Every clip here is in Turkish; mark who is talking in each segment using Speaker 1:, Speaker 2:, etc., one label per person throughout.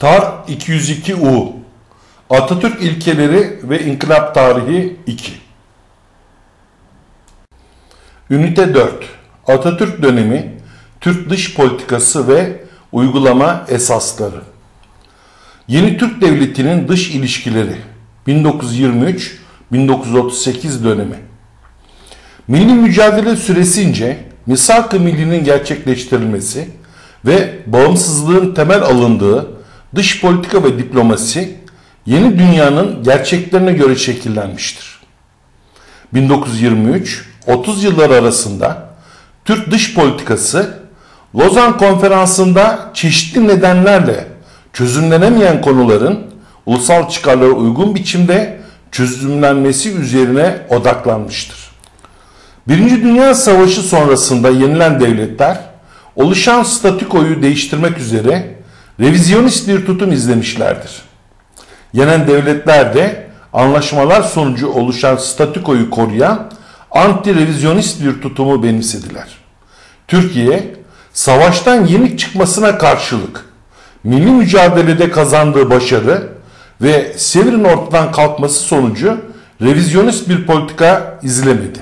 Speaker 1: TAR 202U Atatürk ilkeleri ve İnkılap Tarihi 2 Ünite 4 Atatürk dönemi Türk dış politikası ve uygulama esasları. Yeni Türk Devleti'nin dış ilişkileri 1923-1938 dönemi. Milli mücadele süresince misak-ı millinin gerçekleştirilmesi ve bağımsızlığın temel alındığı dış politika ve diplomasi yeni dünyanın gerçeklerine göre şekillenmiştir. 1923-30 yıllar arasında Türk dış politikası Lozan Konferansı'nda çeşitli nedenlerle çözümlenemeyen konuların ulusal çıkarlara uygun biçimde çözümlenmesi üzerine odaklanmıştır. Birinci Dünya Savaşı sonrasında yenilen devletler oluşan statükoyu değiştirmek üzere revizyonist bir tutum izlemişlerdir. Yenen devletler de anlaşmalar sonucu oluşan statükoyu koruyan anti-revizyonist bir tutumu benimsediler. Türkiye, savaştan yenik çıkmasına karşılık milli mücadelede kazandığı başarı ve Sevir'in ortadan kalkması sonucu revizyonist bir politika izlemedi.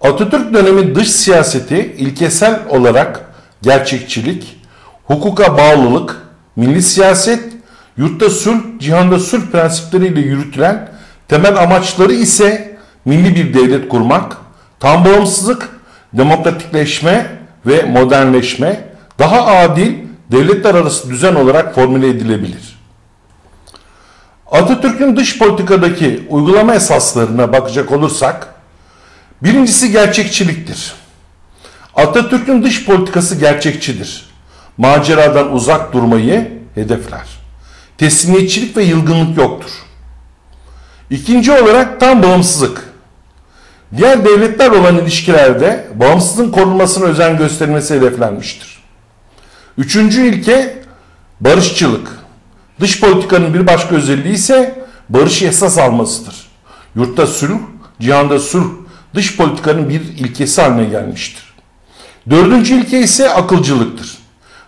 Speaker 1: Atatürk dönemi dış siyaseti ilkesel olarak gerçekçilik, hukuka bağlılık, milli siyaset, yurtta sulh, cihanda sulh prensipleriyle yürütülen temel amaçları ise milli bir devlet kurmak, tam bağımsızlık, demokratikleşme ve modernleşme, daha adil devletler arası düzen olarak formüle edilebilir. Atatürk'ün dış politikadaki uygulama esaslarına bakacak olursak, birincisi gerçekçiliktir. Atatürk'ün dış politikası gerçekçidir. Maceradan uzak durmayı hedefler. Teslimiyetçilik ve yılgınlık yoktur. İkinci olarak tam bağımsızlık. Diğer devletler olan ilişkilerde bağımsızlığın korunmasına özen gösterilmesi hedeflenmiştir. Üçüncü ilke barışçılık. Dış politikanın bir başka özelliği ise barış esas almasıdır. Yurtta sulh, cihanda sulh dış politikanın bir ilkesi haline gelmiştir. Dördüncü ilke ise akılcılıktır.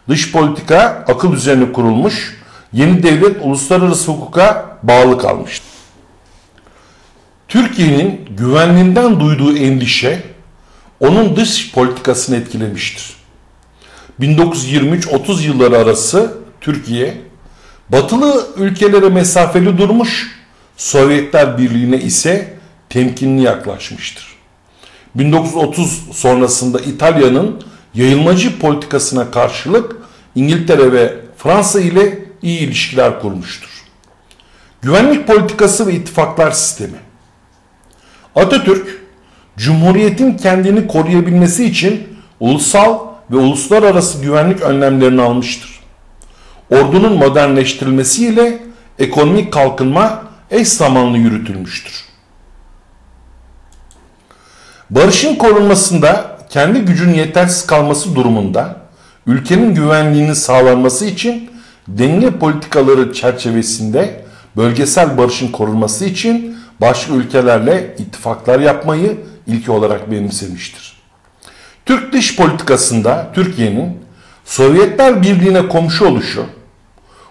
Speaker 1: Dış politika akıl üzerine kurulmuş, yeni devlet uluslararası hukuka bağlı kalmıştır. Türkiye'nin güvenliğinden duyduğu endişe onun dış politikasını etkilemiştir. 1923-30 yılları arası Türkiye batılı ülkelere mesafeli durmuş, Sovyetler Birliği'ne ise temkinli yaklaşmıştır. 1930 sonrasında İtalya'nın yayılmacı politikasına karşılık İngiltere ve Fransa ile iyi ilişkiler kurmuştur. Güvenlik politikası ve ittifaklar sistemi. Atatürk, Cumhuriyet'in kendini koruyabilmesi için ulusal ve uluslararası güvenlik önlemlerini almıştır. Ordunun modernleştirilmesiyle ekonomik kalkınma eş zamanlı yürütülmüştür. Barışın korunmasında kendi gücün yetersiz kalması durumunda ülkenin güvenliğinin sağlanması için denge politikaları çerçevesinde bölgesel barışın korunması için başka ülkelerle ittifaklar yapmayı ilki olarak benimsemiştir. Türk dış politikasında Türkiye'nin Sovyetler Birliği'ne komşu oluşu,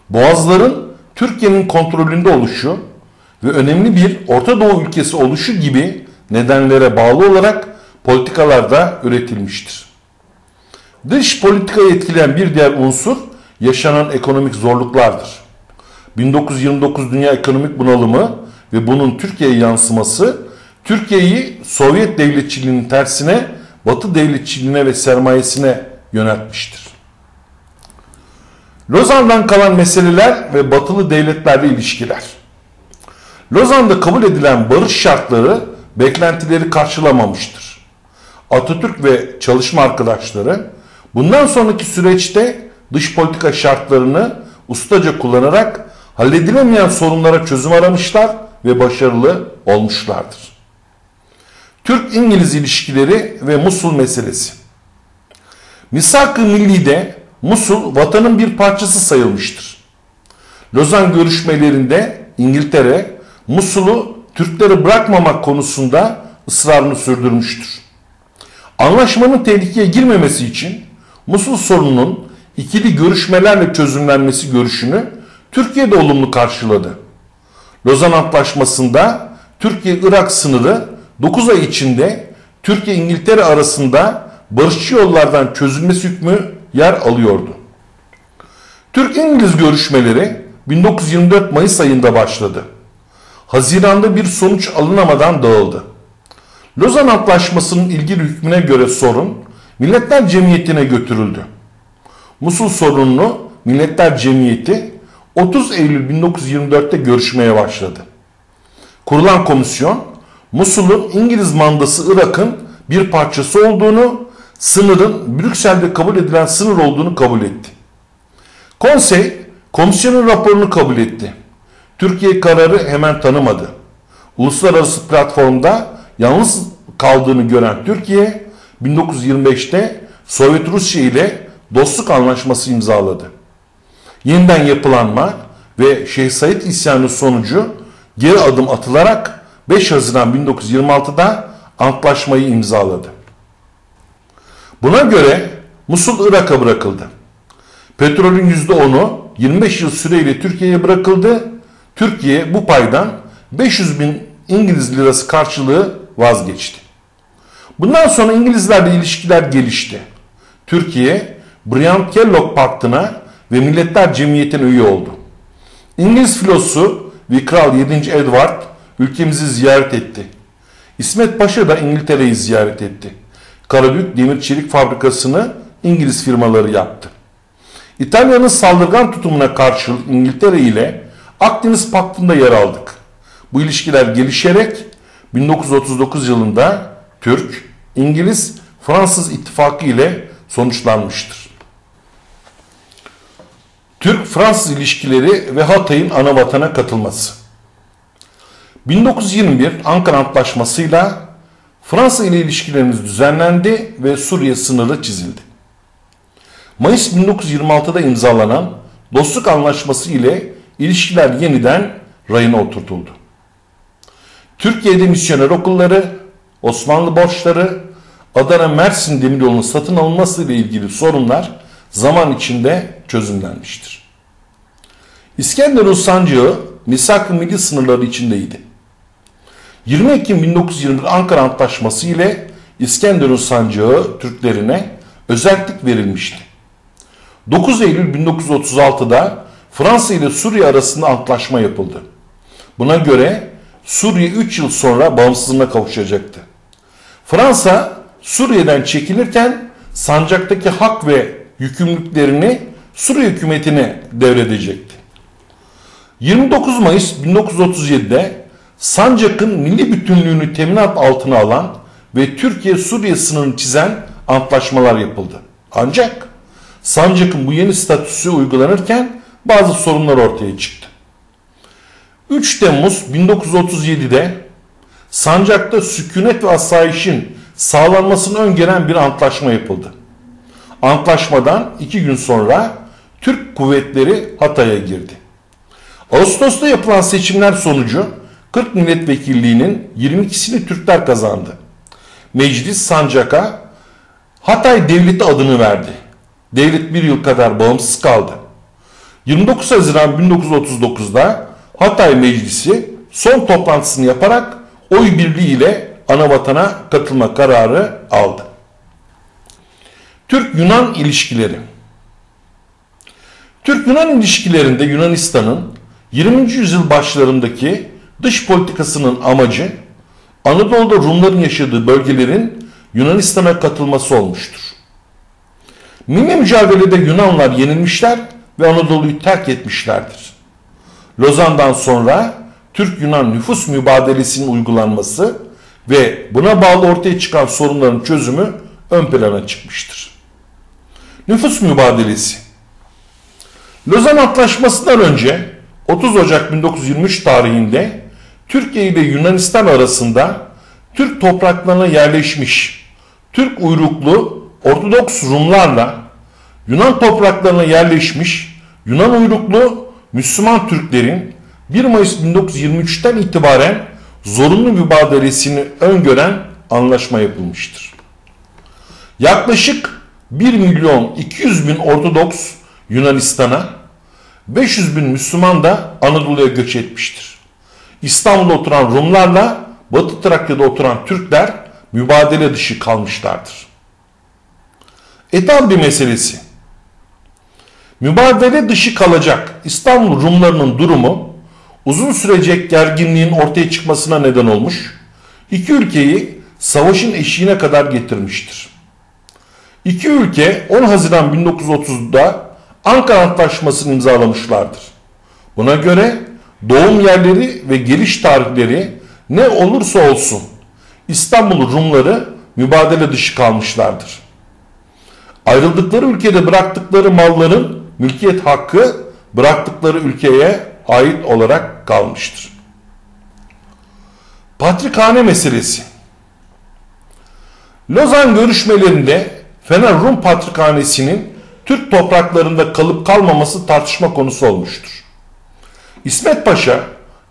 Speaker 1: Boğazların Türkiye'nin kontrolünde oluşu ve önemli bir Orta Doğu ülkesi oluşu gibi nedenlere bağlı olarak politikalarda üretilmiştir. Dış politikayı etkileyen bir diğer unsur yaşanan ekonomik zorluklardır. 1929 Dünya Ekonomik Bunalımı ve bunun Türkiye'ye yansıması Türkiye'yi Sovyet devletçiliğinin tersine Batı devletçiliğine ve sermayesine yöneltmiştir. Lozan'dan kalan meseleler ve batılı devletlerle ilişkiler. Lozan'da kabul edilen barış şartları beklentileri karşılamamıştır. Atatürk ve çalışma arkadaşları bundan sonraki süreçte dış politika şartlarını ustaca kullanarak halledilemeyen sorunlara çözüm aramışlar ve başarılı olmuşlardır. Türk-İngiliz ilişkileri ve Musul meselesi. Misak-ı Milli'de Musul vatanın bir parçası sayılmıştır. Lozan görüşmelerinde İngiltere Musul'u Türkleri bırakmamak konusunda ısrarını sürdürmüştür. Anlaşmanın tehlikeye girmemesi için Musul sorununun ikili görüşmelerle çözümlenmesi görüşünü Türkiye de olumlu karşıladı. Lozan Antlaşması'nda Türkiye-Irak sınırı 9 ay içinde Türkiye-İngiltere arasında barışçı yollardan çözülmesi hükmü yer alıyordu. Türk-İngiliz görüşmeleri 1924 Mayıs ayında başladı. Haziranda bir sonuç alınamadan dağıldı. Lozan Antlaşması'nın ilgili hükmüne göre sorun Milletler Cemiyeti'ne götürüldü. Musul sorununu Milletler Cemiyeti 30 Eylül 1924'te görüşmeye başladı. Kurulan komisyon Musul'un İngiliz mandası Irak'ın bir parçası olduğunu, sınırın Brüksel'de kabul edilen sınır olduğunu kabul etti. Konsey komisyonun raporunu kabul etti. Türkiye kararı hemen tanımadı. Uluslararası platformda yalnız kaldığını gören Türkiye 1925'te Sovyet Rusya ile dostluk anlaşması imzaladı. Yeniden yapılanma ve Şeyh Said isyanı sonucu geri adım atılarak 5 Haziran 1926'da antlaşmayı imzaladı. Buna göre Musul Irak'a bırakıldı. Petrolün %10'u 25 yıl süreyle Türkiye'ye bırakıldı. Türkiye bu paydan 500 bin İngiliz lirası karşılığı vazgeçti. Bundan sonra İngilizlerle ilişkiler gelişti. Türkiye, Briand-Kellogg Paktı'na ve Milletler Cemiyeti'ne üye oldu. İngiliz filosu ve Kral 7. Edward ülkemizi ziyaret etti. İsmet Paşa da İngiltere'yi ziyaret etti. Karabük Demir Çelik Fabrikası'nı İngiliz firmaları yaptı. İtalya'nın saldırgan tutumuna karşılık İngiltere ile Akdeniz Paktı'nda yer aldık. Bu ilişkiler gelişerek 1939 yılında Türk, İngiliz, Fransız ittifakı ile sonuçlanmıştır. Türk-Fransız ilişkileri ve Hatay'ın ana vatana katılması. 1921 Ankara Antlaşması'yla Fransa ile ilişkilerimiz düzenlendi ve Suriye sınırı çizildi. Mayıs 1926'da imzalanan Dostluk Anlaşması ile ilişkiler yeniden rayına oturtuldu. Türkiye'de misyoner okulları, Osmanlı borçları, Adana Mersin demiryolunun satın alınması ile ilgili sorunlar zaman içinde çözümlenmiştir. İskenderun sancağı misak-ı milli sınırları içindeydi. 20 Ekim 1921 Ankara Antlaşması ile İskenderun sancağı Türklerine özellik verilmişti. 9 Eylül 1936'da Fransa ile Suriye arasında antlaşma yapıldı. Buna göre Suriye 3 yıl sonra bağımsızlığına kavuşacaktı. Fransa Suriye'den çekilirken sancaktaki hak ve yükümlülüklerini Suriye hükümetine devredecekti. 29 Mayıs 1937'de Sancak'ın milli bütünlüğünü teminat altına alan ve Türkiye-Suriye sınırını çizen antlaşmalar yapıldı. Ancak Sancak'ın bu yeni statüsü uygulanırken bazı sorunlar ortaya çıktı. 3 Temmuz 1937'de Sancak'ta sükunet ve asayişin sağlanmasını öngören bir antlaşma yapıldı. Antlaşmadan iki gün sonra Türk kuvvetleri Hatay'a girdi. Ağustos'ta yapılan seçimler sonucu 40 milletvekilliğinin 22'sini Türkler kazandı. Meclis Sancak'a Hatay Devleti adını verdi. Devlet bir yıl kadar bağımsız kaldı. 29 Haziran 1939'da Hatay Meclisi son toplantısını yaparak oy birliğiyle anavatana katılma kararı aldı. Türk-Yunan ilişkileri Türk-Yunan ilişkilerinde Yunanistan'ın 20. yüzyıl başlarındaki dış politikasının amacı Anadolu'da Rumların yaşadığı bölgelerin Yunanistan'a katılması olmuştur. Milli mücadelede Yunanlar yenilmişler ve Anadolu'yu terk etmişlerdir. Lozan'dan sonra Türk-Yunan nüfus mübadelesinin uygulanması ve buna bağlı ortaya çıkan sorunların çözümü ön plana çıkmıştır. Nüfus mübadelesi Lozan Antlaşması'ndan önce 30 Ocak 1923 tarihinde Türkiye ile Yunanistan arasında Türk topraklarına yerleşmiş Türk uyruklu Ortodoks Rumlarla Yunan topraklarına yerleşmiş Yunan uyruklu Müslüman Türklerin 1 Mayıs 1923'ten itibaren zorunlu mübadelesini öngören anlaşma yapılmıştır. Yaklaşık 1 milyon 200 bin Ortodoks Yunanistan'a, 500 bin Müslüman da Anadolu'ya göç etmiştir. İstanbul'da oturan Rumlarla Batı Trakya'da oturan Türkler mübadele dışı kalmışlardır. Etabli meselesi Mübadele dışı kalacak İstanbul Rumlarının durumu uzun sürecek gerginliğin ortaya çıkmasına neden olmuş, iki ülkeyi savaşın eşiğine kadar getirmiştir. İki ülke 10 Haziran 1930'da Ankara Antlaşması'nı imzalamışlardır. Buna göre doğum yerleri ve geliş tarihleri ne olursa olsun İstanbul Rumları mübadele dışı kalmışlardır. Ayrıldıkları ülkede bıraktıkları malların mülkiyet hakkı bıraktıkları ülkeye ait olarak kalmıştır. Patrikhane meselesi Lozan görüşmelerinde Fener Rum Patrikhanesi'nin Türk topraklarında kalıp kalmaması tartışma konusu olmuştur. İsmet Paşa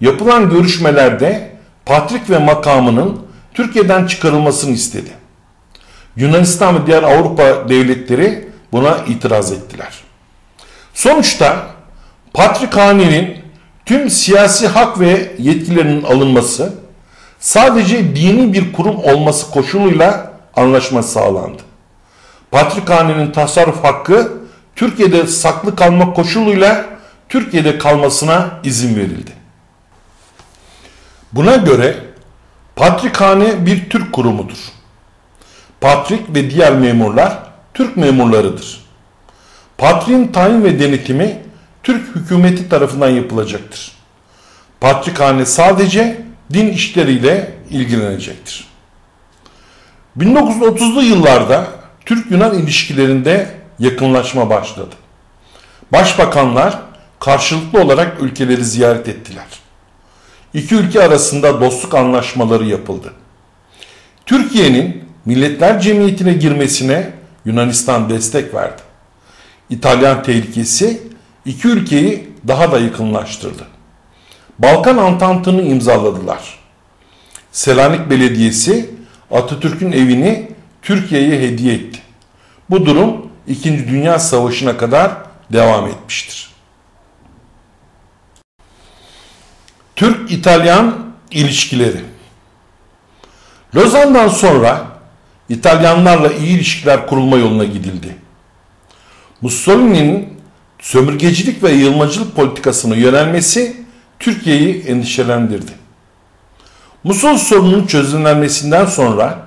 Speaker 1: yapılan görüşmelerde Patrik ve makamının Türkiye'den çıkarılmasını istedi. Yunanistan ve diğer Avrupa devletleri buna itiraz ettiler. Sonuçta Patrikhane'nin tüm siyasi hak ve yetkilerinin alınması sadece dini bir kurum olması koşuluyla anlaşma sağlandı. Patrikhane'nin tasarruf hakkı Türkiye'de saklı kalma koşuluyla Türkiye'de kalmasına izin verildi. Buna göre Patrikhane bir Türk kurumudur. Patrik ve diğer memurlar Türk memurlarıdır. Patriğin tayin ve denetimi Türk hükümeti tarafından yapılacaktır. Patrikhane sadece din işleriyle ilgilenecektir. 1930'lu yıllarda Türk-Yunan ilişkilerinde yakınlaşma başladı. Başbakanlar karşılıklı olarak ülkeleri ziyaret ettiler. İki ülke arasında dostluk anlaşmaları yapıldı. Türkiye'nin Milletler Cemiyeti'ne girmesine Yunanistan destek verdi. İtalyan tehlikesi iki ülkeyi daha da yakınlaştırdı. Balkan Antantı'nı imzaladılar. Selanik Belediyesi Atatürk'ün evini Türkiye'ye hediye etti. Bu durum 2. Dünya Savaşı'na kadar devam etmiştir. Türk-İtalyan ilişkileri Lozan'dan sonra İtalyanlarla iyi ilişkiler kurulma yoluna gidildi. Mussolini'nin sömürgecilik ve yığılmacılık politikasına yönelmesi Türkiye'yi endişelendirdi. Musul sorununun çözümlenmesinden sonra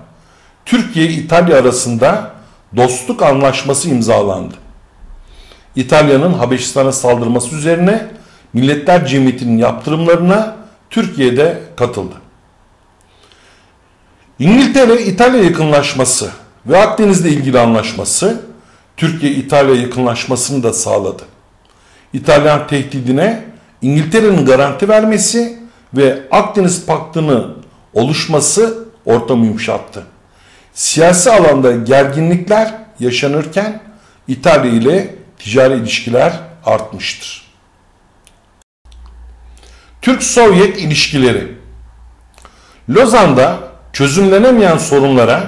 Speaker 1: Türkiye-İtalya arasında dostluk anlaşması imzalandı. İtalya'nın Habeşistan'a saldırması üzerine Milletler Cemiyeti'nin yaptırımlarına Türkiye'de katıldı. İngiltere-İtalya yakınlaşması ve Akdeniz'le ilgili anlaşması Türkiye-İtalya yakınlaşmasını da sağladı. İtalyan tehdidine İngiltere'nin garanti vermesi ve Akdeniz Paktı'nı oluşması ortamı yumuşattı. Siyasi alanda gerginlikler yaşanırken İtalya ile ticari ilişkiler artmıştır. Türk-Sovyet ilişkileri Lozan'da çözümlenemeyen sorunlara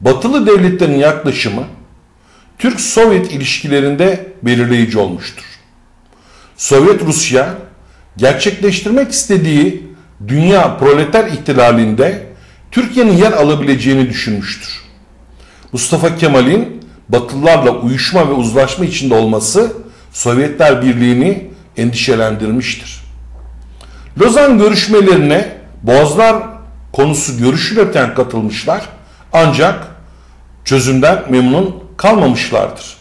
Speaker 1: batılı devletlerin yaklaşımı Türk-Sovyet ilişkilerinde belirleyici olmuştur. Sovyet Rusya gerçekleştirmek istediği dünya proleter ihtilalinde Türkiye'nin yer alabileceğini düşünmüştür. Mustafa Kemal'in Batılılarla uyuşma ve uzlaşma içinde olması Sovyetler Birliği'ni endişelendirmiştir. Lozan görüşmelerine Boğazlar konusu görüşülürken katılmışlar ancak çözümden memnun kalmamışlardır.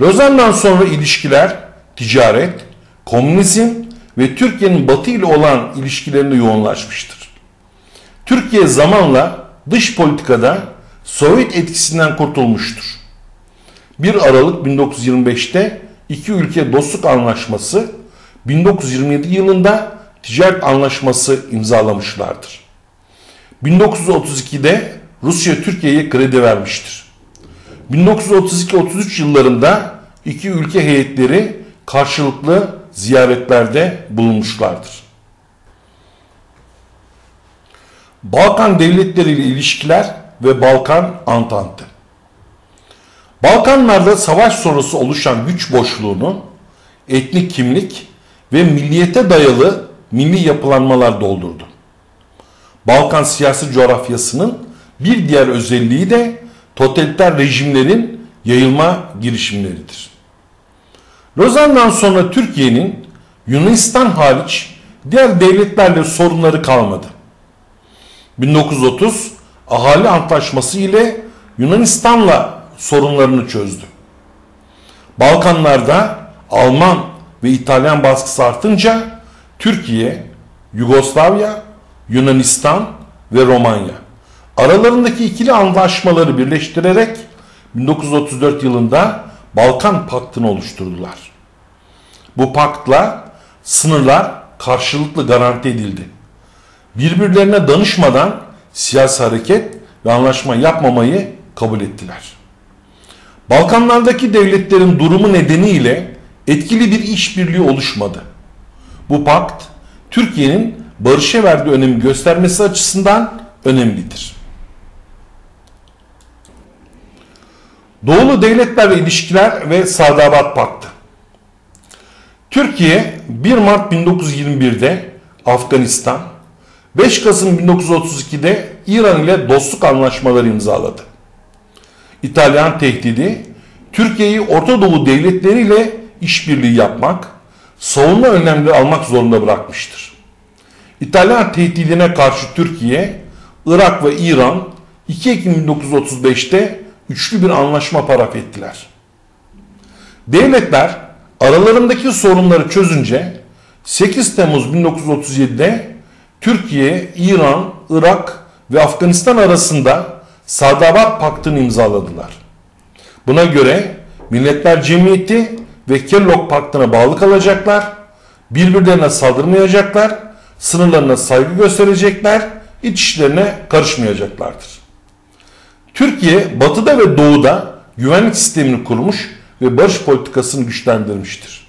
Speaker 1: Lozan'dan sonra ilişkiler ticaret, komünizm ve Türkiye'nin Batı ile olan ilişkilerinde yoğunlaşmıştır. Türkiye zamanla dış politikada Sovyet etkisinden kurtulmuştur. 1 Aralık 1925'te iki ülke dostluk anlaşması, 1927 yılında ticaret anlaşması imzalamışlardır. 1932'de Rusya Türkiye'ye kredi vermiştir. 1932-33 yıllarında iki ülke heyetleri karşılıklı ziyaretlerde bulunmuşlardır. Balkan devletleriyle ilişkiler ve Balkan Antantı. Balkanlarda savaş sonrası oluşan güç boşluğunu etnik kimlik ve milliyete dayalı milli yapılanmalar doldurdu. Balkan siyasi coğrafyasının bir diğer özelliği de totaliter rejimlerin yayılma girişimleridir. Lozan'dan sonra Türkiye'nin Yunanistan hariç diğer devletlerle sorunları kalmadı. 1930 ahali antlaşması ile Yunanistan'la sorunlarını çözdü. Balkanlarda Alman ve İtalyan baskısı artınca Türkiye, Yugoslavya, Yunanistan ve Romanya aralarındaki ikili anlaşmaları birleştirerek 1934 yılında Balkan Paktı'nı oluşturdular. Bu paktla sınırlar karşılıklı garanti edildi. Birbirlerine danışmadan siyasi hareket ve anlaşma yapmamayı kabul ettiler. Balkanlardaki devletlerin durumu nedeniyle etkili bir işbirliği oluşmadı. Bu pakt Türkiye'nin barışa verdiği önemi göstermesi açısından önemlidir. Doğulu devletlerle ilişkiler ve Sadabat Paktı. Türkiye 1 Mart 1921'de Afganistan, 5 Kasım 1932'de İran ile dostluk anlaşmaları imzaladı. İtalyan tehdidi Türkiye'yi Orta Doğu devletleriyle işbirliği yapmak, savunma önlemleri almak zorunda bırakmıştır. İtalyan tehdidine karşı Türkiye, Irak ve İran 2 Ekim 1935'te üçlü bir anlaşma paraf ettiler. Devletler aralarındaki sorunları çözünce 8 Temmuz 1937'de Türkiye, İran, Irak ve Afganistan arasında Sadabat Paktı'nı imzaladılar. Buna göre Milletler Cemiyeti ve Kellogg Paktı'na bağlı kalacaklar, birbirlerine saldırmayacaklar, sınırlarına saygı gösterecekler, iç işlerine karışmayacaklardır. Türkiye batıda ve doğuda güvenlik sistemini kurmuş ve barış politikasını güçlendirmiştir.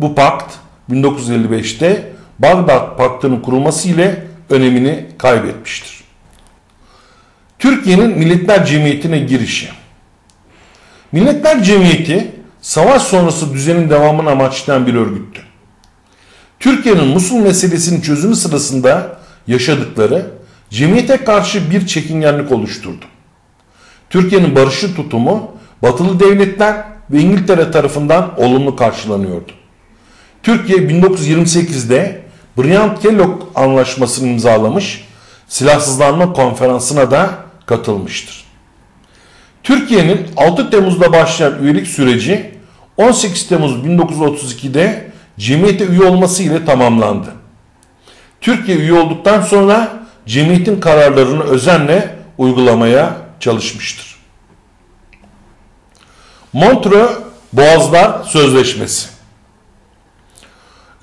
Speaker 1: Bu pakt 1955'te Bağdat Paktı'nın kurulması ile önemini kaybetmiştir. Türkiye'nin Milletler Cemiyeti'ne girişi. Milletler Cemiyeti savaş sonrası düzenin devamını amaçlayan bir örgüttü. Türkiye'nin Musul meselesinin çözümü sırasında yaşadıkları cemiyete karşı bir çekingenlik oluşturdu. Türkiye'nin barışçı tutumu batılı devletler ve İngiltere tarafından olumlu karşılanıyordu. Türkiye 1928'de Briand-Kellogg anlaşmasını imzalamış, silahsızlanma konferansına da katılmıştır. Türkiye'nin 6 Temmuz'da başlayan üyelik süreci 18 Temmuz 1932'de cemiyete üye olması ile tamamlandı. Türkiye üye olduktan sonra cemiyetin kararlarını özenle uygulamaya çalışmıştır. Montreux Boğazlar Sözleşmesi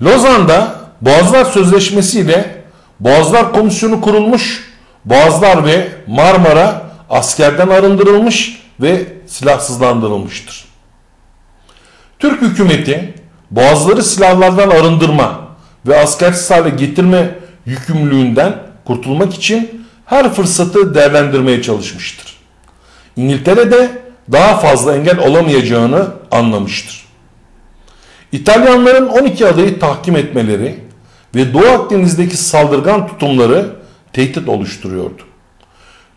Speaker 1: Lozan'da Boğazlar Sözleşmesi ile Boğazlar Komisyonu kurulmuş, Boğazlar ve Marmara askerden arındırılmış ve silahsızlandırılmıştır. Türk hükümeti boğazları silahlardan arındırma ve askersiz hale getirme yükümlülüğünden kurtulmak için her fırsatı değerlendirmeye çalışmıştır. İngiltere de daha fazla engel olamayacağını anlamıştır. İtalyanların 12 adayı tahkim etmeleri ve Doğu Akdeniz'deki saldırgan tutumları tehdit oluşturuyordu.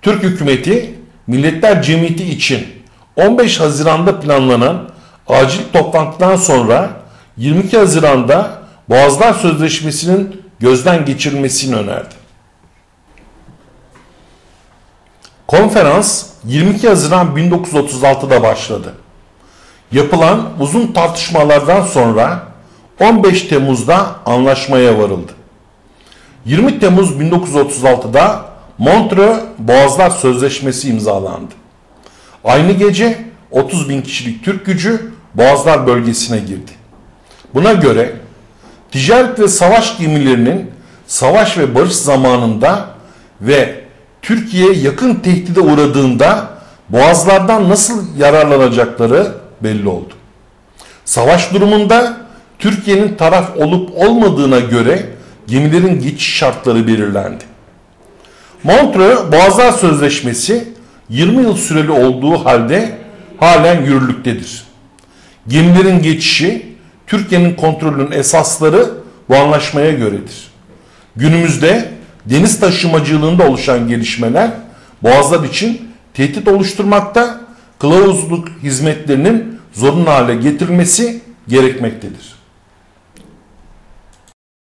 Speaker 1: Türk hükümeti Milletler Cemiyeti için 15 Haziran'da planlanan acil toplantıdan sonra 22 Haziran'da Boğazlar Sözleşmesi'nin gözden geçirilmesini önerdi. Konferans 22 Haziran 1936'da başladı. Yapılan uzun tartışmalardan sonra 15 Temmuz'da anlaşmaya varıldı. 20 Temmuz 1936'da Montreux Boğazlar Sözleşmesi imzalandı. Aynı gece 30 bin kişilik Türk gücü Boğazlar bölgesine girdi. Buna göre ticaret ve savaş gemilerinin savaş ve barış zamanında ve Türkiye yakın tehdide uğradığında boğazlardan nasıl yararlanacakları belli oldu. Savaş durumunda Türkiye'nin taraf olup olmadığına göre gemilerin geçiş şartları belirlendi. Montreux Boğazlar Sözleşmesi 20 yıl süreli olduğu halde halen yürürlüktedir. Gemilerin geçişi Türkiye'nin kontrolünün esasları bu anlaşmaya göredir. Günümüzde deniz taşımacılığında oluşan gelişmeler boğazlar için tehdit oluşturmakta, kılavuzluk hizmetlerinin zorunlu hale getirilmesi gerekmektedir.